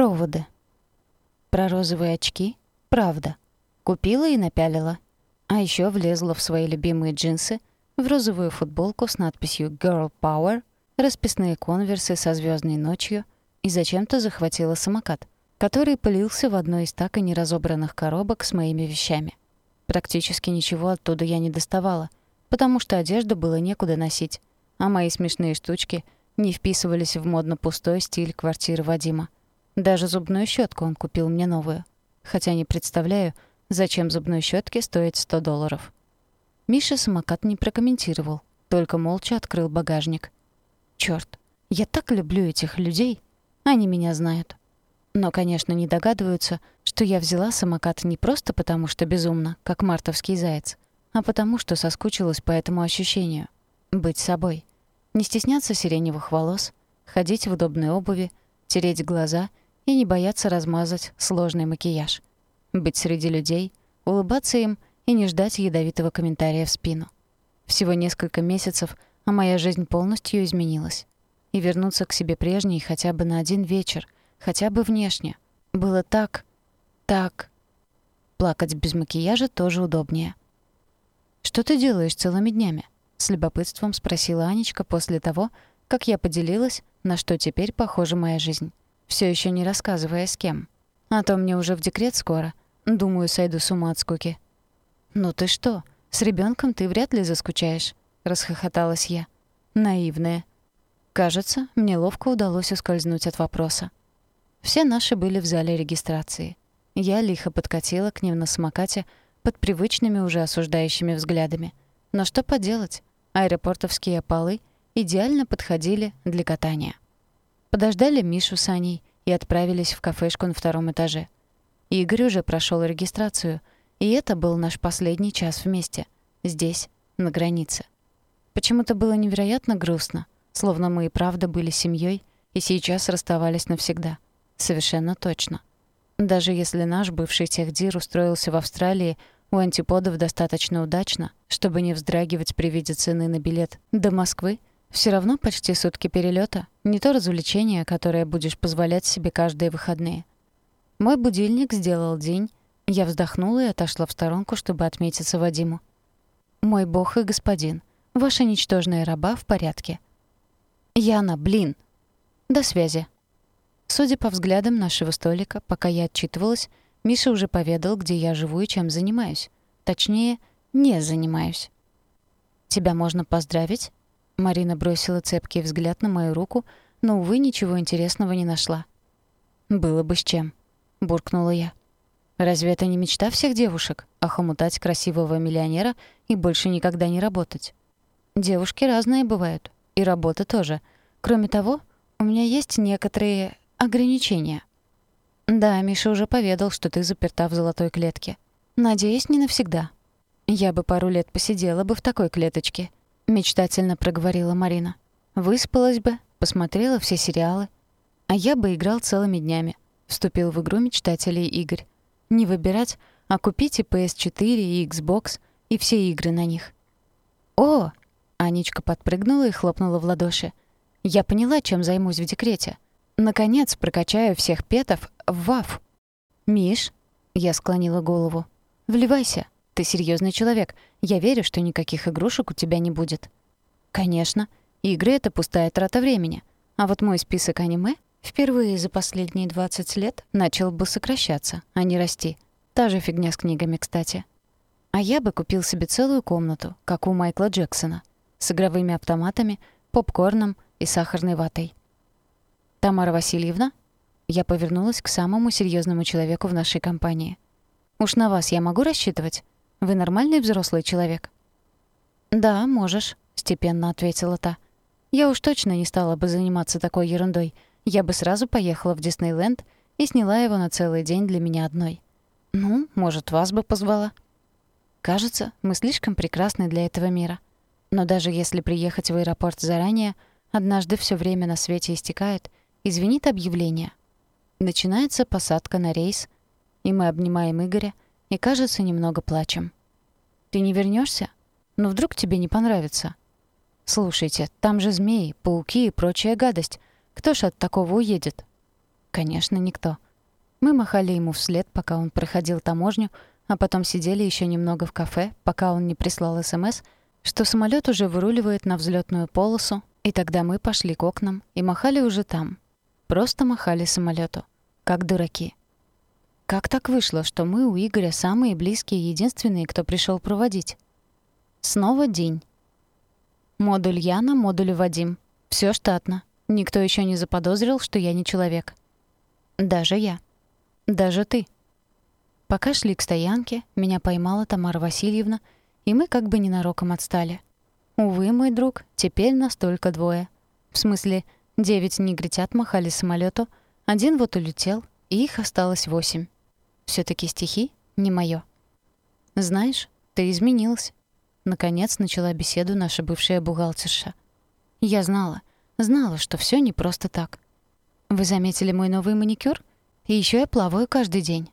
Проводы. Про розовые очки — правда. Купила и напялила. А еще влезла в свои любимые джинсы, в розовую футболку с надписью «Girl Power», расписные конверсы со звездной ночью и зачем-то захватила самокат, который пылился в одной из так и не разобранных коробок с моими вещами. Практически ничего оттуда я не доставала, потому что одежду было некуда носить, а мои смешные штучки не вписывались в модно-пустой стиль квартиры Вадима. Даже зубную щетку он купил мне новую. Хотя не представляю, зачем зубной щетке стоит 100 долларов. Миша самокат не прокомментировал, только молча открыл багажник. Чёрт, я так люблю этих людей. Они меня знают. Но, конечно, не догадываются, что я взяла самокат не просто потому, что безумно, как мартовский заяц, а потому, что соскучилась по этому ощущению. Быть собой. Не стесняться сиреневых волос, ходить в удобной обуви, тереть глаза и не бояться размазать сложный макияж. Быть среди людей, улыбаться им и не ждать ядовитого комментария в спину. Всего несколько месяцев, а моя жизнь полностью изменилась. И вернуться к себе прежней хотя бы на один вечер, хотя бы внешне, было так, так... Плакать без макияжа тоже удобнее. «Что ты делаешь целыми днями?» — с любопытством спросила Анечка после того, как я поделилась, на что теперь похожа моя жизнь, все еще не рассказывая с кем. А то мне уже в декрет скоро. Думаю, сойду с ума от скуки. «Ну ты что, с ребенком ты вряд ли заскучаешь», — расхохоталась я. Наивная. Кажется, мне ловко удалось ускользнуть от вопроса. Все наши были в зале регистрации. Я лихо подкатила к ним на самокате, под привычными уже осуждающими взглядами. Но что поделать? Аэропортовские полы идеально подходили для катания. Подождали Мишу с Аней и отправились в кафешку на втором этаже. Игорь уже прошел регистрацию, и это был наш последний час вместе, здесь, на границе. Почему-то было невероятно грустно, словно мы и правда были семьей и сейчас расставались навсегда. Совершенно точно. Даже если наш бывший техдир устроился в Австралии у антиподов достаточно удачно, чтобы не вздрагивать при виде цены на билет до Москвы, все равно почти сутки перелета не то развлечение, которое будешь позволять себе каждые выходные. Мой будильник сделал день, я вздохнула и отошла в сторонку, чтобы отметиться Вадиму. «Мой бог и господин, ваша ничтожная раба в порядке». «Яна, блин!» «До связи», Судя по взглядам нашего столика, пока я отчитывалась, Миша уже поведал, где я живу и чем занимаюсь. Точнее, не занимаюсь. «Тебя можно поздравить?» Марина бросила цепкий взгляд на мою руку, но, увы, ничего интересного не нашла. «Было бы с чем», — буркнула я. «Разве это не мечта всех девушек — охомутать красивого миллионера и больше никогда не работать? Девушки разные бывают, и работа тоже. Кроме того, у меня есть некоторые ограничения. Да, Миша уже поведал, что ты заперта в золотой клетке. Надеюсь, не навсегда. Я бы пару лет посидела бы в такой клеточке, мечтательно проговорила Марина. Выспалась бы, посмотрела все сериалы, а я бы играл целыми днями. Вступил в игру мечтателей Игорь. Не выбирать, а купить и PS4, и Xbox, и все игры на них. О, Анечка подпрыгнула и хлопнула в ладоши. Я поняла, чем займусь в декрете. Наконец прокачаю всех петов в ВАФ. «Миш?» — я склонила голову. «Вливайся. Ты серьезный человек. Я верю, что никаких игрушек у тебя не будет». «Конечно. Игры — это пустая трата времени. А вот мой список аниме впервые за последние 20 лет начал бы сокращаться, а не расти. Та же фигня с книгами, кстати. А я бы купил себе целую комнату, как у Майкла Джексона, с игровыми автоматами, попкорном и сахарной ватой. «Тамара Васильевна?» Я повернулась к самому серьезному человеку в нашей компании. «Уж на вас я могу рассчитывать? Вы нормальный взрослый человек?» «Да, можешь», — степенно ответила та. «Я уж точно не стала бы заниматься такой ерундой. Я бы сразу поехала в Диснейленд и сняла его на целый день для меня одной. Ну, может, вас бы позвала». Кажется, мы слишком прекрасны для этого мира. Но даже если приехать в аэропорт заранее, однажды все время на свете истекает, и звенит объявление. Начинается посадка на рейс, и мы обнимаем Игоря и, кажется, немного плачем. «Ты не вернешься? Но вдруг тебе не понравится?» «Слушайте, там же змеи, пауки и прочая гадость. Кто ж от такого уедет?» Конечно, никто. Мы махали ему вслед, пока он проходил таможню, а потом сидели еще немного в кафе, пока он не прислал СМС, что самолет уже выруливает на взлетную полосу, и тогда мы пошли к окнам и махали уже там. Просто махали самолету, как дураки. Как так вышло, что мы у Игоря самые близкие и единственные, кто пришел проводить? Снова день. Модуль Яна, модуль Вадим. Все штатно. Никто еще не заподозрил, что я не человек. Даже я. Даже ты. Пока шли к стоянке, меня поймала Тамара Васильевна, и мы как бы ненароком отстали. Увы, мой друг, теперь нас только двое. В смысле, девять негритят махали самолету, один вот улетел, и их осталось восемь. Все таки стихи не моё. «Знаешь, ты изменилась». Наконец начала беседу наша бывшая бухгалтерша. Я знала, знала, что все не просто так. «Вы заметили мой новый маникюр? И еще я плаваю каждый день.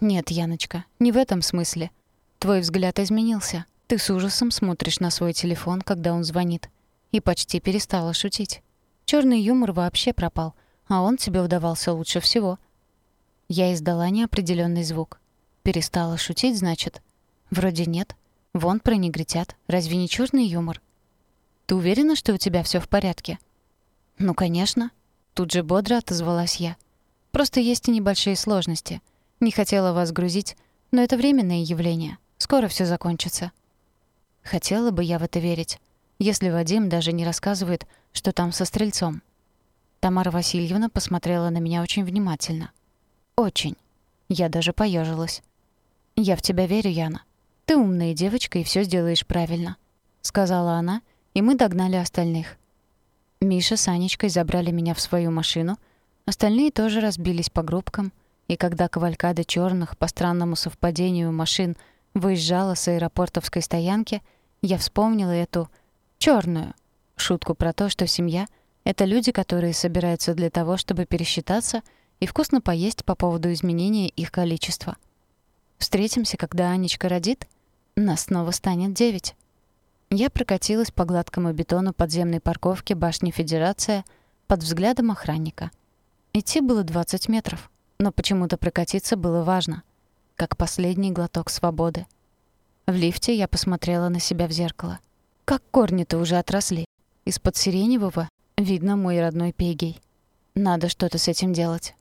«Нет, Яночка, не в этом смысле. Твой взгляд изменился. Ты с ужасом смотришь на свой телефон, когда он звонит. И почти перестала шутить. Черный юмор вообще пропал, а он тебе удавался лучше всего». Я издала неопределенный звук. «Перестала шутить, значит?» «Вроде нет. Вон про негритят. Разве не черный юмор?» «Ты уверена, что у тебя все в порядке?» «Ну, конечно». Тут же бодро отозвалась я. «Просто есть небольшие сложности». Не хотела вас грузить, но это временное явление. Скоро все закончится. Хотела бы я в это верить, если Вадим даже не рассказывает, что там со стрельцом. Тамара Васильевна посмотрела на меня очень внимательно. Очень. Я даже поежилась. «Я в тебя верю, Яна. Ты умная девочка и все сделаешь правильно», — сказала она, и мы догнали остальных. Миша с Анечкой забрали меня в свою машину, остальные тоже разбились по группкам — и когда кавалькада черных по странному совпадению машин выезжала с аэропортовской стоянки, я вспомнила эту черную шутку про то, что семья — это люди, которые собираются для того, чтобы пересчитаться и вкусно поесть по поводу изменения их количества. Встретимся, когда Анечка родит, нас снова станет девять. Я прокатилась по гладкому бетону подземной парковки башни Федерация под взглядом охранника. Идти было 20 метров но почему-то прокатиться было важно, как последний глоток свободы. В лифте я посмотрела на себя в зеркало. Как корни-то уже отросли. Из-под сиреневого видно мой родной пегей. Надо что-то с этим делать.